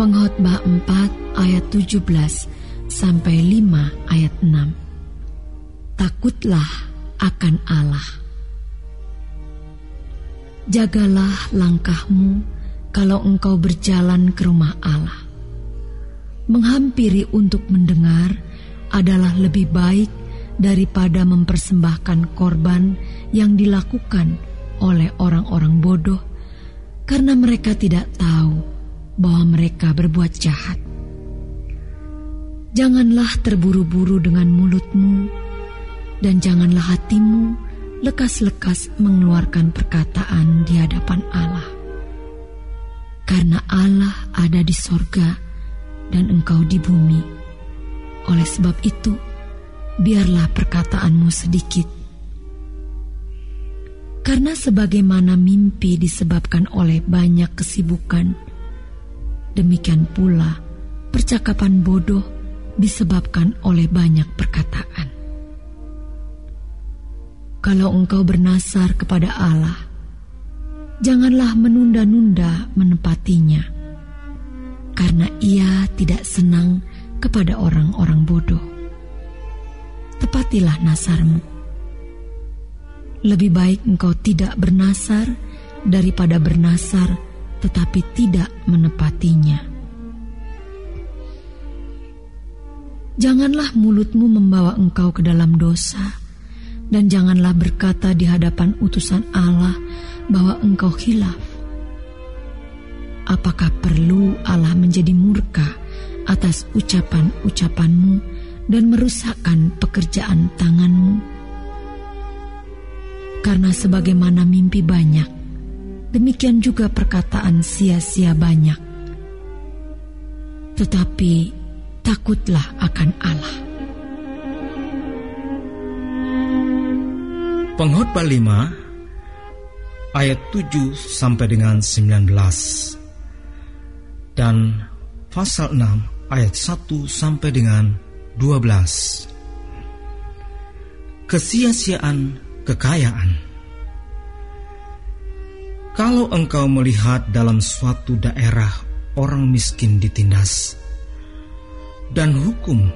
Pengkhotbah 4 ayat 17 sampai 5 ayat 6. Takutlah akan Allah. Jagalah langkahmu kalau engkau berjalan ke rumah Allah. Menghampiri untuk mendengar adalah lebih baik daripada mempersembahkan korban yang dilakukan oleh orang-orang bodoh karena mereka tidak tahu bahwa mereka berbuat jahat. Janganlah terburu-buru dengan mulutmu dan janganlah hatimu lekas-lekas mengeluarkan perkataan di hadapan Allah. Karena Allah ada di sorga dan engkau di bumi. Oleh sebab itu, biarlah perkataanmu sedikit. Karena sebagaimana mimpi disebabkan oleh banyak kesibukan, demikian pula percakapan bodoh disebabkan oleh banyak perkataan. Kalau engkau bernasar kepada Allah, janganlah menunda-nunda menepatinya, karena Ia tidak senang kepada orang-orang bodoh tepatilah nasarmu. Lebih baik engkau tidak bernasar daripada bernasar tetapi tidak menepatinya. Janganlah mulutmu membawa engkau ke dalam dosa, dan janganlah berkata di hadapan utusan Allah bahwa engkau hilaf. Apakah perlu Allah menjadi murka atas ucapan-ucapanmu dan merusakkan pekerjaan tanganmu. Karena sebagaimana mimpi banyak, demikian juga perkataan sia-sia banyak. Tetapi takutlah akan Allah. Pengkhotbah 5 ayat 7 sampai dengan 19 dan pasal 6 ayat 1 sampai dengan 12 Kesia-siaan kekayaan Kalau engkau melihat dalam suatu daerah orang miskin ditindas dan hukum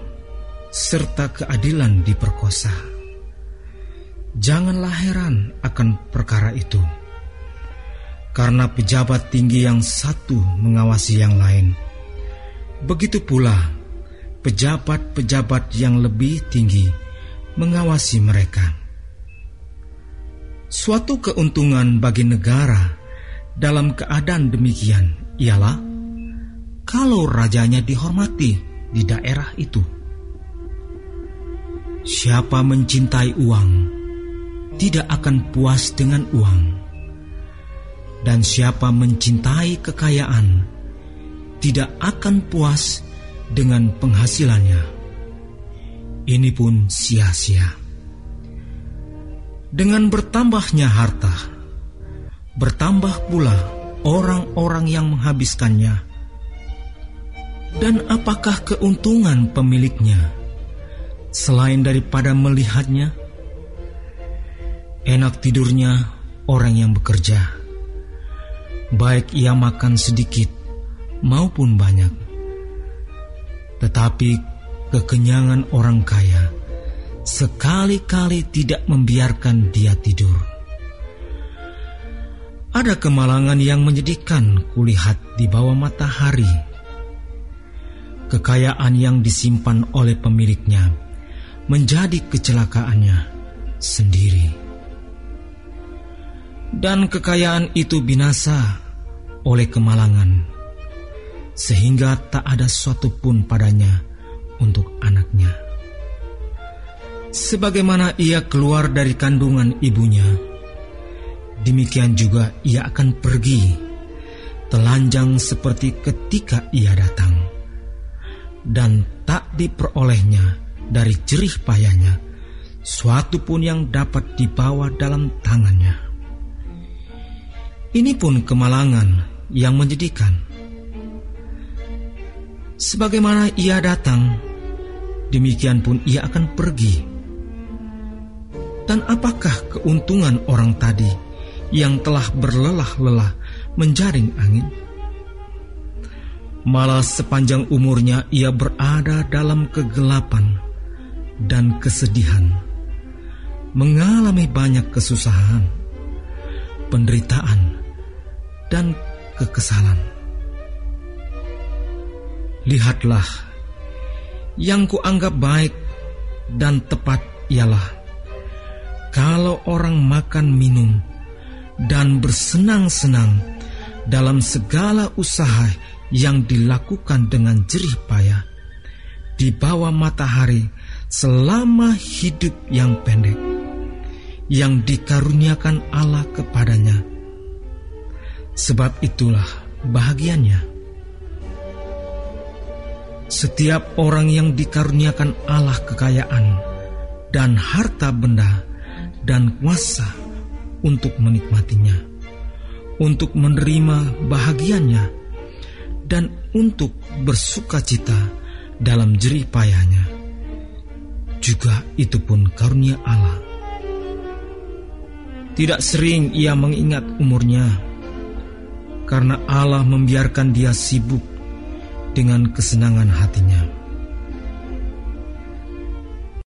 serta keadilan diperkosa Janganlah heran akan perkara itu karena pejabat tinggi yang satu mengawasi yang lain. Begitu pula pejabat-pejabat yang lebih tinggi mengawasi mereka. Suatu keuntungan bagi negara dalam keadaan demikian ialah kalau rajanya dihormati di daerah itu. Siapa mencintai uang tidak akan puas dengan uang, dan siapa mencintai kekayaan tidak akan puas dengan penghasilannya. Ini pun sia-sia. Dengan bertambahnya harta, bertambah pula orang-orang yang menghabiskannya. Dan apakah keuntungan pemiliknya selain daripada melihatnya? Enak tidurnya orang yang bekerja, baik ia makan sedikit maupun banyak tetapi kekenyangan orang kaya sekali-kali tidak membiarkan dia tidur. Ada kemalangan yang menyedihkan kulihat di bawah matahari. Kekayaan yang disimpan oleh pemiliknya menjadi kecelakaannya sendiri. Dan kekayaan itu binasa oleh kemalangan sehingga tak ada suatu pun padanya untuk anaknya. Sebagaimana ia keluar dari kandungan ibunya, demikian juga ia akan pergi, telanjang seperti ketika ia datang, dan tak diperolehnya dari jerih payahnya suatu pun yang dapat dibawa dalam tangannya. Ini pun kemalangan yang menjadikan Sebagaimana ia datang, demikian pun ia akan pergi. Dan apakah keuntungan orang tadi yang telah berlelah-lelah menjaring angin? Malah sepanjang umurnya ia berada dalam kegelapan dan kesedihan, mengalami banyak kesusahan, penderitaan, dan kekesalan. Lihatlah, yang kuanggap baik dan tepat ialah kalau orang makan minum dan bersenang-senang dalam segala usaha yang dilakukan dengan jerih payah di bawah matahari selama hidup yang pendek yang dikaruniakan Allah kepadanya. Sebab itulah bahagiannya. Setiap orang yang dikaruniakan Allah kekayaan dan harta benda dan kuasa untuk menikmatinya, untuk menerima bahagiannya dan untuk bersuka cita dalam jerih payahnya. Juga itu pun karunia Allah. Tidak sering ia mengingat umurnya, karena Allah membiarkan dia sibuk dengan kesenangan hatinya.